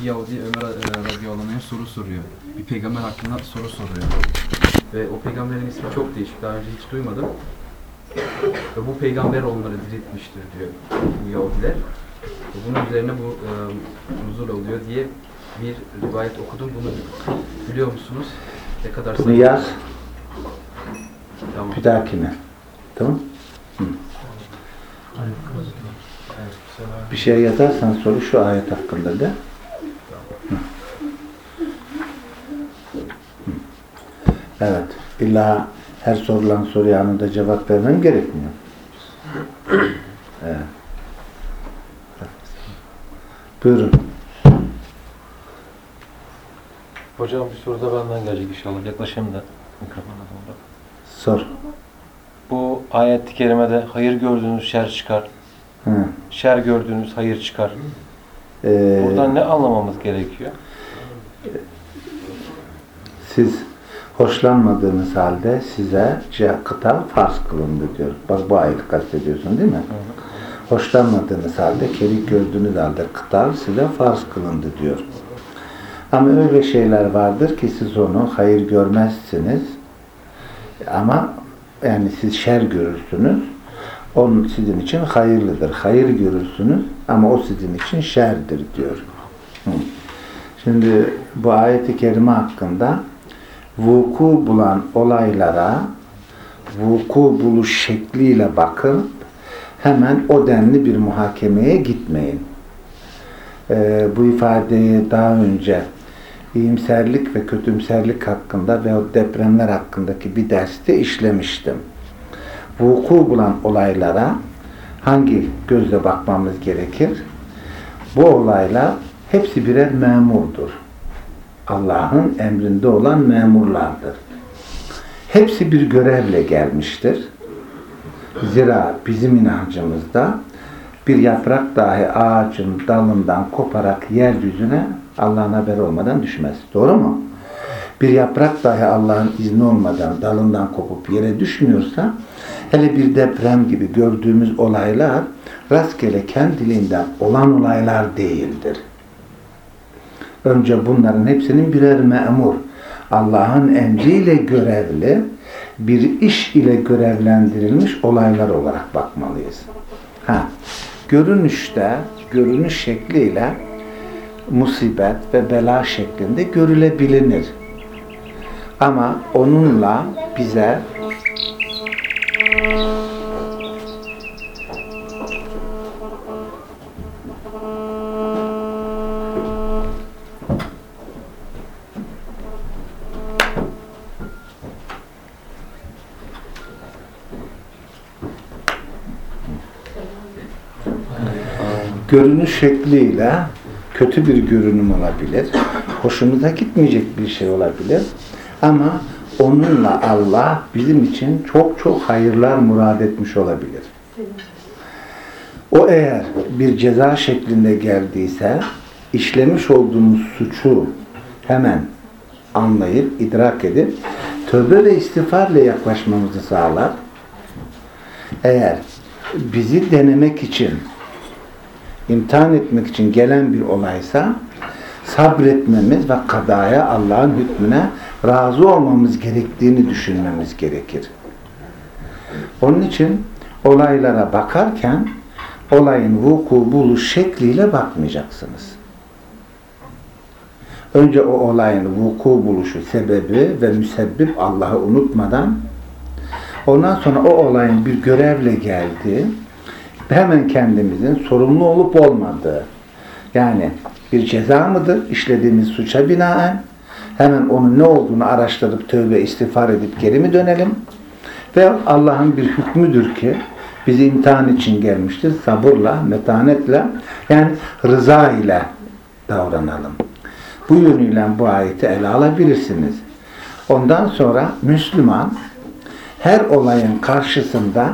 iki Yahudi Ömer e, radıyallahu soru soruyor. Bir peygamber hakkında soru soruyor. Ve o peygamberin ismi çok değişik. Daha önce hiç duymadım. Ve bu peygamber onları diriltmiştir diyor bu Yahudiler. Ve bunun üzerine bu e, nuzul oluyor diye bir rivayet okudum. Bunu biliyor musunuz? Ne kadar Bunu yaz Tamam. bir dahakine. Tamam? Hı. Bir şey yazarsan soru şu ayet hakkında de. Hı. Hı. Evet. İlla her sorulan soruya anında cevap vermem gerekmiyor. Evet. Buyurun. Hocam bir soru da benden gelecek inşallah. Yaklaşayım da mikrofona doğru. Sor. Bu ayet-i kerimede hayır gördüğünüz şer çıkar. Hı. Şer gördüğünüz hayır çıkar. Ee, Buradan ne anlamamız gerekiyor? siz hoşlanmadığınız halde size kıtal farz kılındı diyor. Bak bu ayeti kastediyorsun değil mi? Hoşlanmadığınız halde, kerik gördüğünüz halde kıtal size farz kılındı diyor. Ama öyle şeyler vardır ki siz onu hayır görmezsiniz. Ama yani siz şer görürsünüz. Onun sizin için hayırlıdır. Hayır görürsünüz ama o sizin için şerdir diyor. Hı. Şimdi bu ayeti kerime hakkında vuku bulan olaylara vuku buluş şekliyle bakın. Hemen o denli bir muhakemeye gitmeyin. Ee, bu ifadeyi daha önce iyimserlik ve kötümserlik hakkında ve o depremler hakkındaki bir derste işlemiştim. Vuku bulan olaylara hangi gözle bakmamız gerekir? Bu olaylar hepsi birer memurdur. Allah'ın emrinde olan memurlardır. Hepsi bir görevle gelmiştir. Zira bizim inancımızda bir yaprak dahi ağacın dalından koparak yeryüzüne Allah'ın haberi olmadan düşmez. Doğru mu? Bir yaprak dahi Allah'ın izni olmadan dalından kopup yere düşmüyorsa hele bir deprem gibi gördüğümüz olaylar rastgele kendiliğinden olan olaylar değildir. Önce bunların hepsinin birer memur. Allah'ın emriyle görevli, bir iş ile görevlendirilmiş olaylar olarak bakmalıyız. Ha, görünüşte, görünüş şekliyle musibet ve bela şeklinde görülebilinir. Ama onunla bize görünüş şekliyle kötü bir görünüm olabilir. Hoşumuza gitmeyecek bir şey olabilir. Ama onunla Allah bizim için çok çok hayırlar murad etmiş olabilir. O eğer bir ceza şeklinde geldiyse işlemiş olduğumuz suçu hemen anlayıp, idrak edip tövbe ve istiğfarla yaklaşmamızı sağlar. Eğer bizi denemek için imtihan etmek için gelen bir olaysa sabretmemiz ve kadaya Allah'ın hükmüne razı olmamız gerektiğini düşünmemiz gerekir. Onun için olaylara bakarken olayın vuku buluş şekliyle bakmayacaksınız. Önce o olayın vuku buluşu sebebi ve müsebbip Allah'ı unutmadan ondan sonra o olayın bir görevle geldiği hemen kendimizin sorumlu olup olmadığı yani bir ceza mıdır işlediğimiz suça binaen hemen onun ne olduğunu araştırıp tövbe istiğfar edip geri mi dönelim ve Allah'ın bir hükmüdür ki bizi imtihan için gelmiştir sabırla, metanetle yani rıza ile davranalım. Bu yönüyle bu ayeti ele alabilirsiniz. Ondan sonra Müslüman her olayın karşısında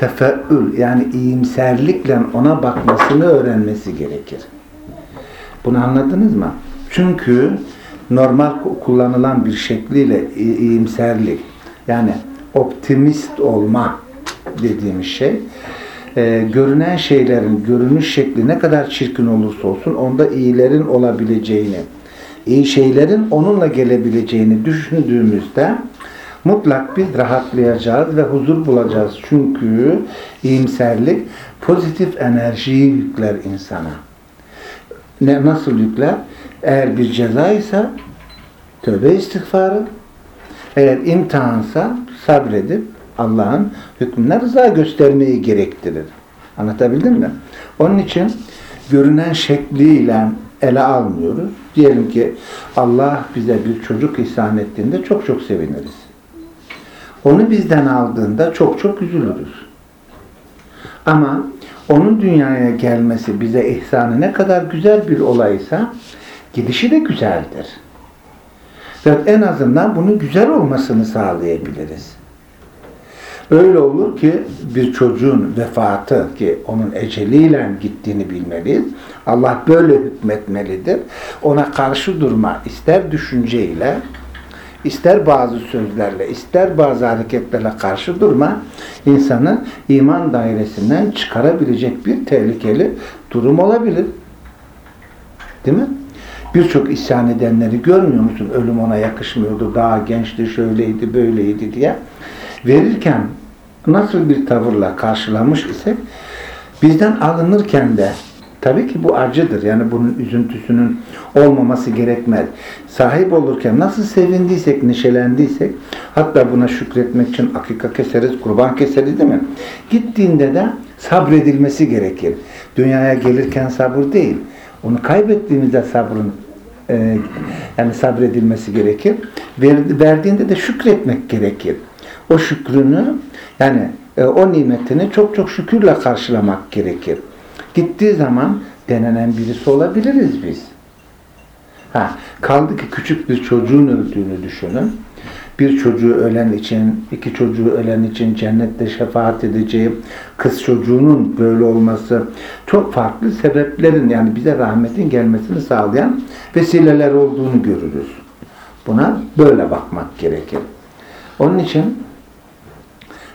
tefeül yani iyimserlikle ona bakmasını öğrenmesi gerekir. Bunu anladınız mı? Çünkü normal kullanılan bir şekliyle iyimserlik yani optimist olma dediğimiz şey e, görünen şeylerin görünüş şekli ne kadar çirkin olursa olsun onda iyilerin olabileceğini, iyi şeylerin onunla gelebileceğini düşündüğümüzde mutlak biz rahatlayacağız ve huzur bulacağız. Çünkü iyimserlik pozitif enerjiyi yükler insana. Ne, nasıl yükler? Eğer bir ceza ise tövbe istiğfarı, eğer imtihansa sabredip Allah'ın hükmüne rıza göstermeyi gerektirir. Anlatabildim mi? Onun için görünen şekliyle ele almıyoruz. Diyelim ki Allah bize bir çocuk ihsan ettiğinde çok çok seviniriz. Onu bizden aldığında çok çok üzülürüz. Ama onun dünyaya gelmesi bize ihsanı ne kadar güzel bir olaysa gidişi de güzeldir. Ve en azından bunun güzel olmasını sağlayabiliriz. Öyle olur ki bir çocuğun vefatı ki onun eceliyle gittiğini bilmeliyiz. Allah böyle hükmetmelidir. Ona karşı durma ister düşünceyle, ister bazı sözlerle, ister bazı hareketlerle karşı durma insanı iman dairesinden çıkarabilecek bir tehlikeli durum olabilir. Değil mi? Birçok isyan edenleri görmüyor musun? Ölüm ona yakışmıyordu, daha gençti, şöyleydi, böyleydi diye. Verirken nasıl bir tavırla karşılamış isek bizden alınırken de tabii ki bu acıdır. Yani bunun üzüntüsünün olmaması gerekmez. Sahip olurken nasıl sevindiysek, neşelendiysek hatta buna şükretmek için akika keseriz, kurban keseriz değil mi? Gittiğinde de sabredilmesi gerekir. Dünyaya gelirken sabır değil. Onu kaybettiğimizde sabrın e, yani sabredilmesi gerekir. Ver, verdiğinde de şükretmek gerekir. O şükrünü yani e, o nimetini çok çok şükürle karşılamak gerekir. Gittiği zaman denenen birisi olabiliriz biz. Ha, kaldı ki küçük bir çocuğun öldüğünü düşünün. Bir çocuğu ölen için, iki çocuğu ölen için cennette şefaat edeceği kız çocuğunun böyle olması çok farklı sebeplerin yani bize rahmetin gelmesini sağlayan vesileler olduğunu görürüz. Buna böyle bakmak gerekir. Onun için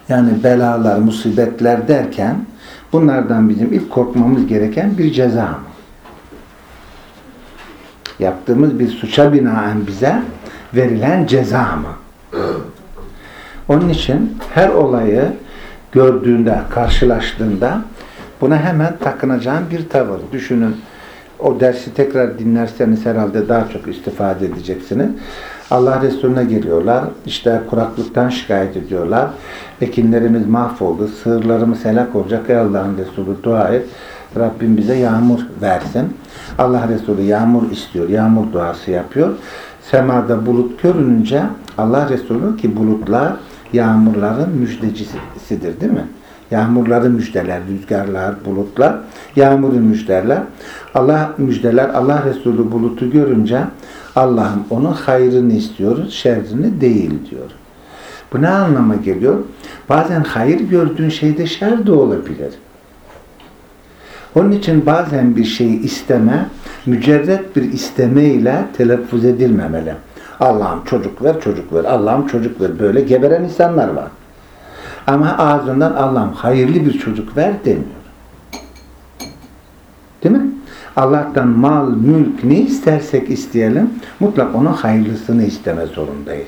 yani belalar, musibetler derken bunlardan bizim ilk korkmamız gereken bir ceza mı? Yaptığımız bir suça binaen bize verilen ceza mı? Onun için her olayı gördüğünde, karşılaştığında buna hemen takınacağın bir tavır. Düşünün o dersi tekrar dinlerseniz herhalde daha çok istifade edeceksiniz. Allah Resulüne geliyorlar. İşte kuraklıktan şikayet ediyorlar. Ekinlerimiz mahvoldu. Sığırlarımız helak olacak. Ey Allah'ın Resulü dua et. Rabbim bize yağmur versin. Allah Resulü yağmur istiyor. Yağmur duası yapıyor. Semada bulut görününce Allah Resulü ki bulutlar yağmurların müjdecisidir değil mi? Yağmurları müjdeler, rüzgarlar, bulutlar, yağmuru müjdeler. Allah müjdeler, Allah Resulü bulutu görünce Allah'ım onun hayrını istiyoruz, şerrini değil diyor. Bu ne anlama geliyor? Bazen hayır gördüğün şeyde şer de olabilir. Onun için bazen bir şeyi isteme, mücerret bir isteme ile telaffuz edilmemeli. Allah'ım çocuk ver, çocuk ver, Allah'ım çocuk ver. Böyle geberen insanlar var. Ama ağzından Allah'ım hayırlı bir çocuk ver demiyor. Değil mi? Allah'tan mal, mülk ne istersek isteyelim mutlak onun hayırlısını isteme zorundayız.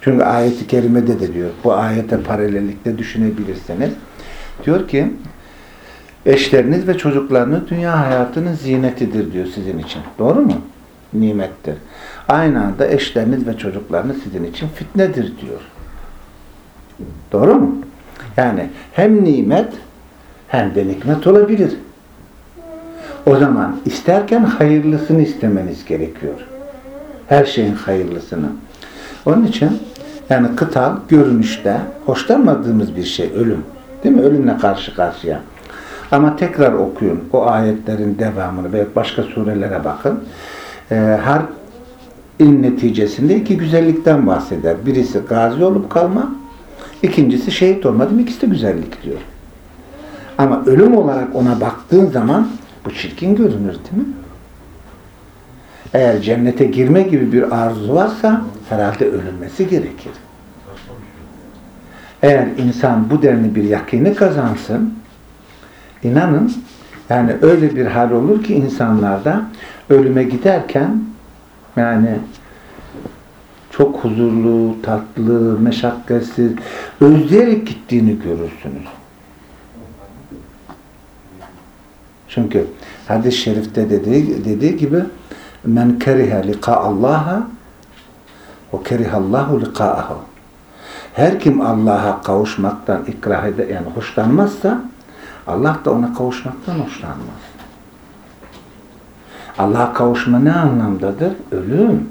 Çünkü ayeti kerimede de diyor, bu ayete paralellikte düşünebilirsiniz. Diyor ki, eşleriniz ve çocuklarınız dünya hayatının zinetidir diyor sizin için. Doğru mu? Nimettir. Aynı anda eşleriniz ve çocuklarınız sizin için fitnedir diyor. Doğru mu? Yani hem nimet hem de nikmet olabilir. O zaman isterken hayırlısını istemeniz gerekiyor. Her şeyin hayırlısını. Onun için yani kıtal görünüşte hoşlanmadığımız bir şey ölüm. Değil mi? Ölümle karşı karşıya. Ama tekrar okuyun o ayetlerin devamını ve başka surelere bakın. Ee, her in neticesinde iki güzellikten bahseder. Birisi gazi olup kalma, ikincisi şehit olmadım. İkisi de güzellik diyor. Ama ölüm olarak ona baktığın zaman bu çirkin görünür değil mi? Eğer cennete girme gibi bir arzu varsa herhalde ölünmesi gerekir. Eğer insan bu denli bir yakini kazansın, İnanın yani öyle bir hal olur ki insanlarda ölüme giderken yani çok huzurlu, tatlı, meşakkatsiz, özleyerek gittiğini görürsünüz. Çünkü hadis-i şerifte dediği, dediği gibi men kerihe lika Allah'a ve kerihallahu lika'ahu her kim Allah'a kavuşmaktan ikrah eder, yani hoşlanmazsa Allah da ona kavuşmaktan hoşlanmaz. Allah'a kavuşma ne anlamdadır? Ölüm.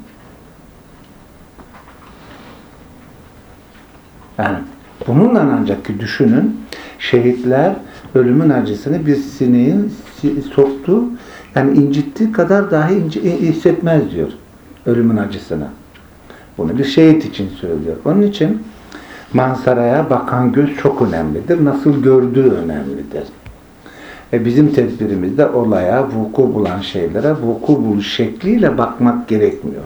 Yani bununla ancak ki düşünün şehitler ölümün acısını bir sineğin si- soktu yani incittiği kadar dahi inci, hissetmez diyor ölümün acısını. Bunu bir şehit için söylüyor. Onun için manzaraya bakan göz çok önemlidir. Nasıl gördüğü önemlidir. E bizim tedbirimizde olaya, vuku bulan şeylere vuku buluş şekliyle bakmak gerekmiyor.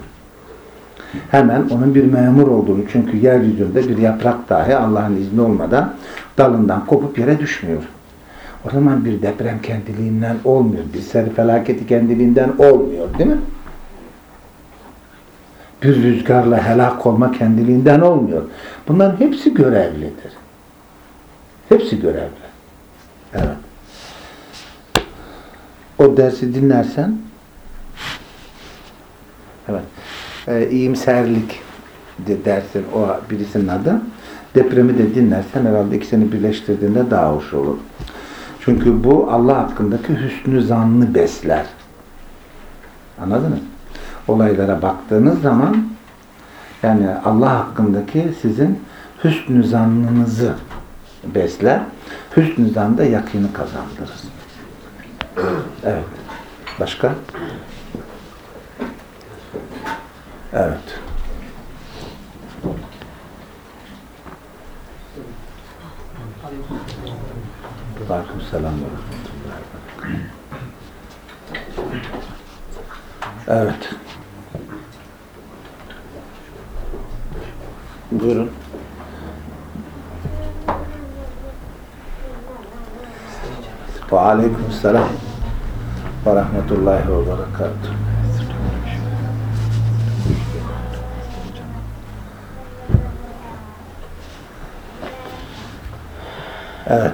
Hemen onun bir memur olduğunu çünkü yeryüzünde bir yaprak dahi Allah'ın izni olmadan dalından kopup yere düşmüyor. O zaman bir deprem kendiliğinden olmuyor. Bir sel felaketi kendiliğinden olmuyor değil mi? Bir rüzgarla helak olma kendiliğinden olmuyor. Bunların hepsi görevlidir. Hepsi görevli. Evet. O dersi dinlersen evet. E, iyimserlik de dersin o birisinin adı. Depremi de dinlersen herhalde ikisini birleştirdiğinde daha hoş olur. Çünkü bu Allah hakkındaki hüsnü zannı besler. Anladınız? Olaylara baktığınız zaman yani Allah hakkındaki sizin hüsnü zannınızı besler. Hüsnü zanda yakını kazandırır. Evet. Başka? Evet. Aleyküm selam. Evet. Buyurun. Ve aleyküm selam ve rahmetullahi ve berekatuhu. Evet.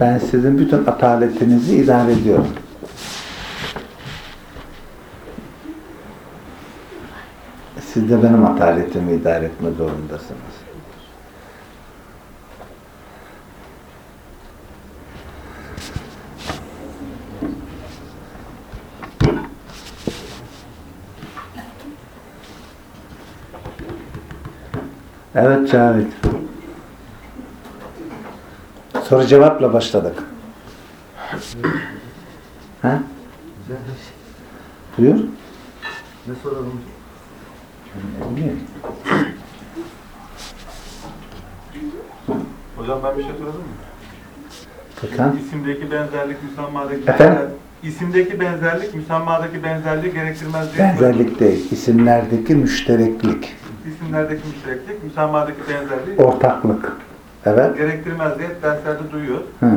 Ben sizin bütün ataletinizi idare ediyorum. Siz de benim ataletimi idare etme zorundasınız. Evet Cavit. Soru cevapla başladık. Ha? Buyur. Ne soralım? Hocam ben bir şey soralım mı? Furkan. İsimdeki benzerlik müsammadaki Efendim? İsimdeki benzerlik müsammadaki benzerliği gerektirmez diye. Benzerlik değil, isimlerdeki müştereklik, İsimlerdeki müştereklik müsammadaki benzerliği ortaklık. Evet. gerektirmez diye derslerde duyuyoruz. Hı.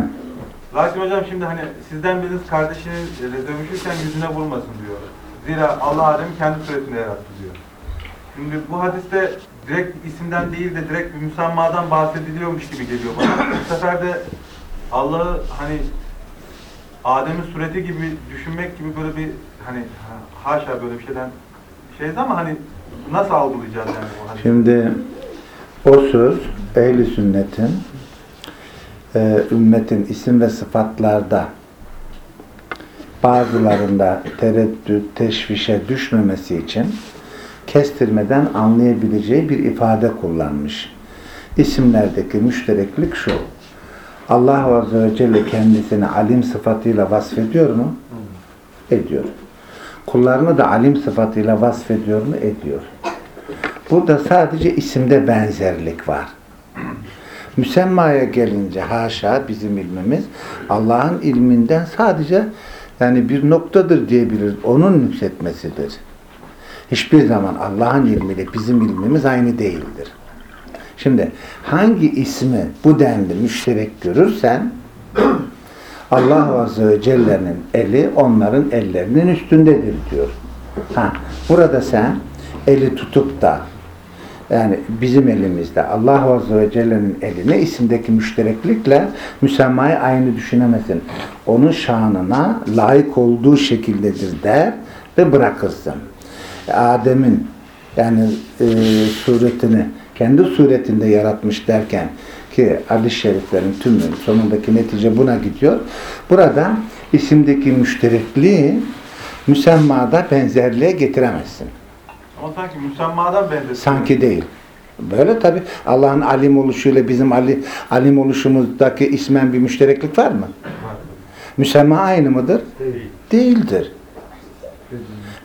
Lakin hocam şimdi hani sizden biriniz kardeşini e, dövüşürken yüzüne vurmasın diyor. Zira Allah Adem'i kendi suretinde yarattı diyor. Şimdi bu hadiste direkt isimden değil de direkt bir müsammadan bahsediliyormuş gibi geliyor bana. Bu sefer de Allah'ı hani Adem'in sureti gibi düşünmek gibi böyle bir hani ha- haşa böyle bir şeyden şeydi ama hani nasıl algılayacağız yani bu hadisi? Şimdi o söz ehli sünnetin e, ümmetin isim ve sıfatlarda bazılarında tereddüt, teşvişe düşmemesi için kestirmeden anlayabileceği bir ifade kullanmış. İsimlerdeki müştereklik şu. Allah Azze ve Celle kendisini alim sıfatıyla vasfediyor mu? Ediyor. Kullarını da alim sıfatıyla vasfediyor mu? Ediyor. Burada sadece isimde benzerlik var. Müsemmaya gelince haşa bizim ilmimiz Allah'ın ilminden sadece yani bir noktadır diyebiliriz. Onun yükseltmesidir. Hiçbir zaman Allah'ın ilmiyle bizim ilmimiz aynı değildir. Şimdi hangi ismi bu denli müşterek görürsen Allah Azze ve Celle'nin eli onların ellerinin üstündedir diyor. Ha, burada sen eli tutup da yani bizim elimizde Allah Azze ve Celle'nin eline isimdeki müştereklikle müsemmayı aynı düşünemezsin. Onun şanına layık olduğu şekildedir der ve bırakırsın. Adem'in yani e, suretini kendi suretinde yaratmış derken ki hadis-i şeriflerin tümü sonundaki netice buna gidiyor. Burada isimdeki müşterekliği müsemmada benzerliğe getiremezsin. Ama sanki müsemmadan benzetiyor. Sanki değil. Böyle tabi Allah'ın alim oluşuyla bizim ali, alim oluşumuzdaki ismen bir müştereklik var mı? Var. Müsemma aynı mıdır? Değil. Değildir.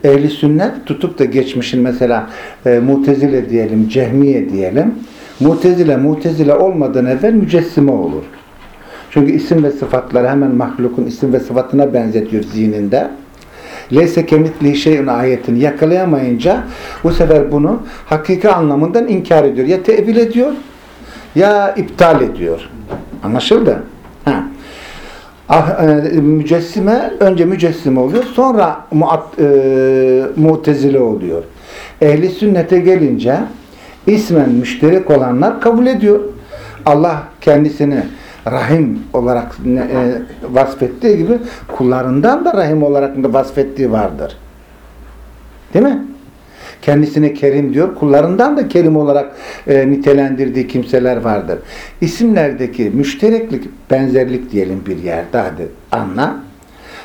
Ehli sünnet tutup da geçmişin mesela e, mutezile diyelim, cehmiye diyelim. Mutezile, mutezile olmadan evvel mücessime olur. Çünkü isim ve sıfatları hemen mahlukun isim ve sıfatına benzetiyor zihninde. Leyse kemitli şeyin ayetini yakalayamayınca bu sefer bunu hakiki anlamından inkar ediyor. Ya tevil ediyor ya iptal ediyor. Anlaşıldı? Ha. Ah, e, mücessime önce mücessime oluyor sonra muat, e, mutezile oluyor. Ehli sünnete gelince ismen müşterek olanlar kabul ediyor. Allah kendisini rahim olarak e, vasfettiği gibi kullarından da rahim olarak vasfettiği vardır. Değil mi? Kendisine kerim diyor. Kullarından da kerim olarak e, nitelendirdiği kimseler vardır. İsimlerdeki müştereklik, benzerlik diyelim bir yerde hadi anla.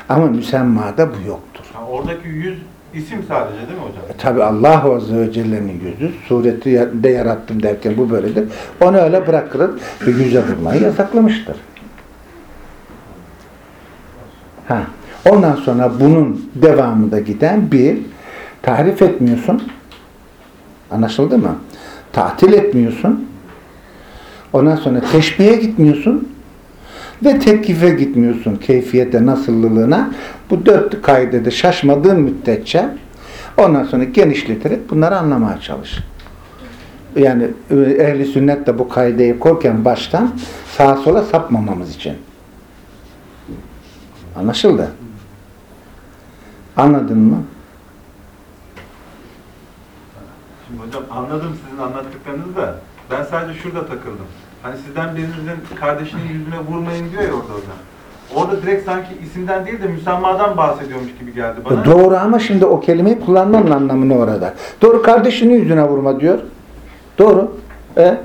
Ama müsemmada bu yoktur. Ha, oradaki yüz isim sadece değil mi hocam? E, Tabi Allah Azze ve Celle'nin yüzü sureti de yarattım derken bu böyledir. Onu öyle bırakırız ve yüze vurmayı yasaklamıştır. Ha. Ondan sonra bunun devamında giden bir tarif etmiyorsun. Anlaşıldı mı? Tatil etmiyorsun. Ondan sonra teşbihe gitmiyorsun. Ve tekkife gitmiyorsun keyfiyete, nasıllılığına. Bu dört kaidede şaşmadığın müddetçe ondan sonra genişleterek bunları anlamaya çalış. Yani e, ehli sünnet de bu kaideyi korken baştan sağa sola sapmamamız için. Anlaşıldı? Anladın mı? Şimdi hocam anladım sizin anlattıklarınızı da ben sadece şurada takıldım. Hani sizden birinizin kardeşinin yüzüne vurmayın diyor ya orada hocam. Orada direkt sanki isimden değil de müsemmadan bahsediyormuş gibi geldi bana. Doğru ama şimdi o kelimeyi kullanmanın anlamı ne orada? Doğru kardeşinin yüzüne vurma diyor. Doğru. E?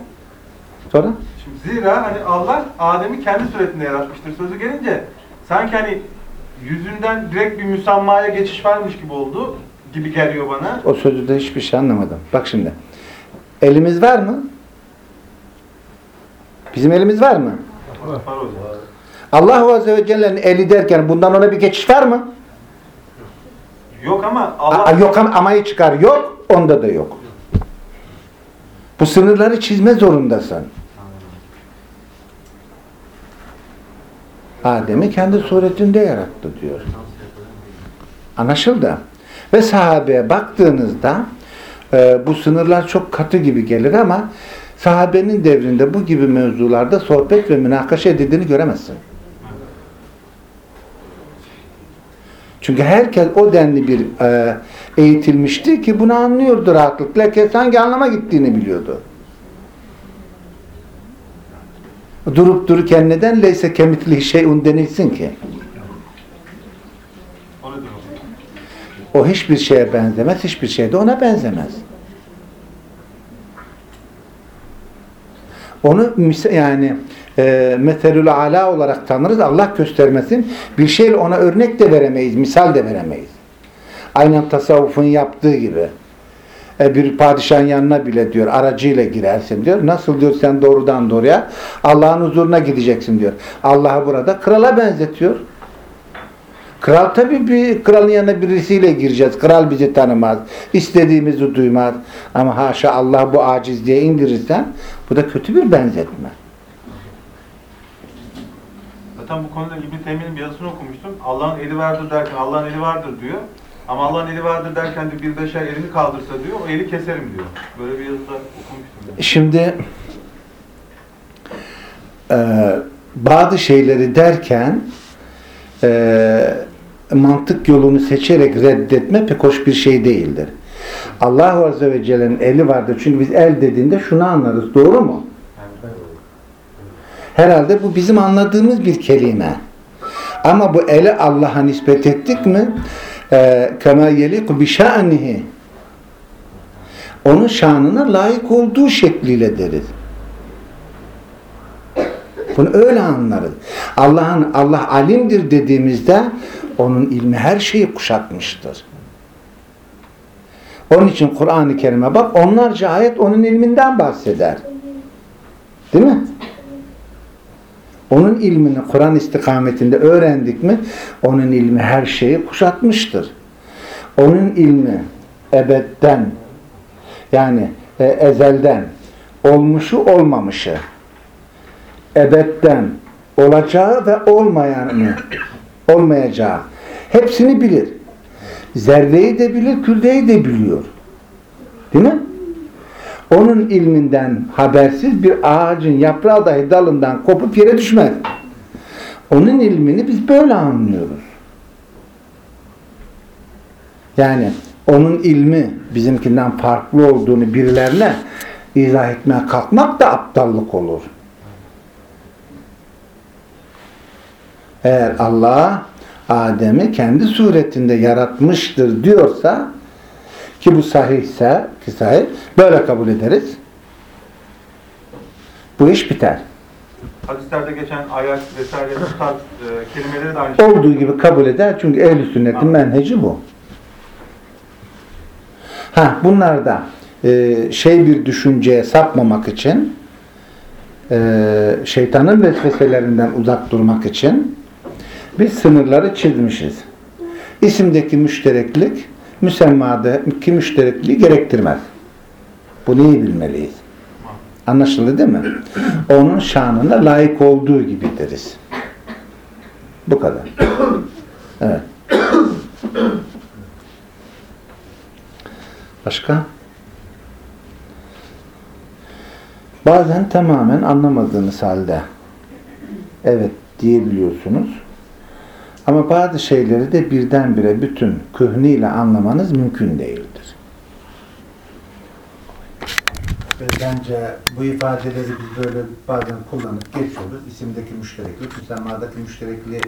Sonra? Şimdi zira hani Allah Adem'i kendi suretinde yaratmıştır sözü gelince sanki hani yüzünden direkt bir müsammaya geçiş varmış gibi oldu gibi geliyor bana. O sözü de hiçbir şey anlamadım. Bak şimdi. Elimiz var mı? Bizim elimiz var mı? Var hocam. Allah Azze ve Celle'nin eli derken bundan ona bir geçiş var mı? Yok ama Allah a- yok ama amayı çıkar. Yok. Onda da yok. Bu sınırları çizme zorundasın. Adem'i kendi suretinde yarattı diyor. Anlaşıldı. Ve sahabeye baktığınızda e, bu sınırlar çok katı gibi gelir ama sahabenin devrinde bu gibi mevzularda sohbet ve münakaşa edildiğini göremezsin. Çünkü herkes o denli bir e, eğitilmişti ki bunu anlıyordu rahatlıkla. Herkes hangi anlama gittiğini biliyordu. Durup dururken neden leyse kemitli şeyun denilsin ki? O hiçbir şeye benzemez, hiçbir şey de ona benzemez. Onu yani e, metelül ala olarak tanırız. Allah göstermesin. Bir şeyle ona örnek de veremeyiz, misal de veremeyiz. Aynen tasavvufun yaptığı gibi. E, bir padişahın yanına bile diyor aracıyla girersin diyor. Nasıl diyor sen doğrudan doğruya Allah'ın huzuruna gideceksin diyor. Allah'ı burada krala benzetiyor. Kral tabii bir kralın yanına birisiyle gireceğiz. Kral bizi tanımaz. istediğimizi duymaz. Ama haşa Allah bu aciz diye indirirsen bu da kötü bir benzetme. Zaten bu konuda İbn Teymiye'nin bir yazısını okumuştum. Allah'ın eli vardır derken Allah'ın eli vardır diyor. Ama Allah'ın eli vardır derken de bir beşer elini kaldırsa diyor, o eli keserim diyor. Böyle bir yazıda okumuştum. Şimdi e, bazı şeyleri derken e, mantık yolunu seçerek reddetme pek hoş bir şey değildir. Allah Azze ve Celle'nin eli vardır. Çünkü biz el dediğinde şunu anlarız. Doğru mu? Herhalde bu bizim anladığımız bir kelime. Ama bu eli Allah'a nispet ettik mi? Ee, Kema yeliku bi şa'nihi. Onun şanına layık olduğu şekliyle deriz. Bunu öyle anlarız. Allah'ın Allah alimdir dediğimizde onun ilmi her şeyi kuşatmıştır. Onun için Kur'an-ı Kerim'e bak onlarca ayet onun ilminden bahseder. Değil mi? Onun ilmini Kur'an istikametinde öğrendik mi onun ilmi her şeyi kuşatmıştır. Onun ilmi ebedden yani e, ezelden olmuşu olmamışı ebedden olacağı ve olmayanı olmayacağı hepsini bilir. Zerreyi de bilir, külleyi de biliyor. Değil mi? Onun ilminden habersiz bir ağacın yaprağı dahi dalından kopup yere düşmez. Onun ilmini biz böyle anlıyoruz. Yani onun ilmi bizimkinden farklı olduğunu birilerine izah etmeye kalkmak da aptallık olur. Eğer Allah Adem'i kendi suretinde yaratmıştır diyorsa ki bu sahihse ki sahih böyle kabul ederiz. Bu iş biter. Hadislerde geçen ayet vesaire bu tarz e, kelimeleri de aynı şekilde. Olduğu gibi kabul eder çünkü ehl sünnetin menheci bu. Ha bunlarda e, şey bir düşünceye sapmamak için e, şeytanın vesveselerinden uzak durmak için biz sınırları çizmişiz. İsimdeki müştereklik müsemmadaki müşterekliği gerektirmez. Bunu iyi bilmeliyiz. Anlaşıldı değil mi? Onun şanına layık olduğu gibi deriz. Bu kadar. Evet. Başka? Bazen tamamen anlamadığınız halde evet diyebiliyorsunuz. Ama bazı şeyleri de birdenbire bütün kühniyle anlamanız mümkün değildir. Bence bu ifadeleri biz böyle bazen kullanıp geçiyoruz. İsimdeki müştereklik, müsemmadaki müşterekliği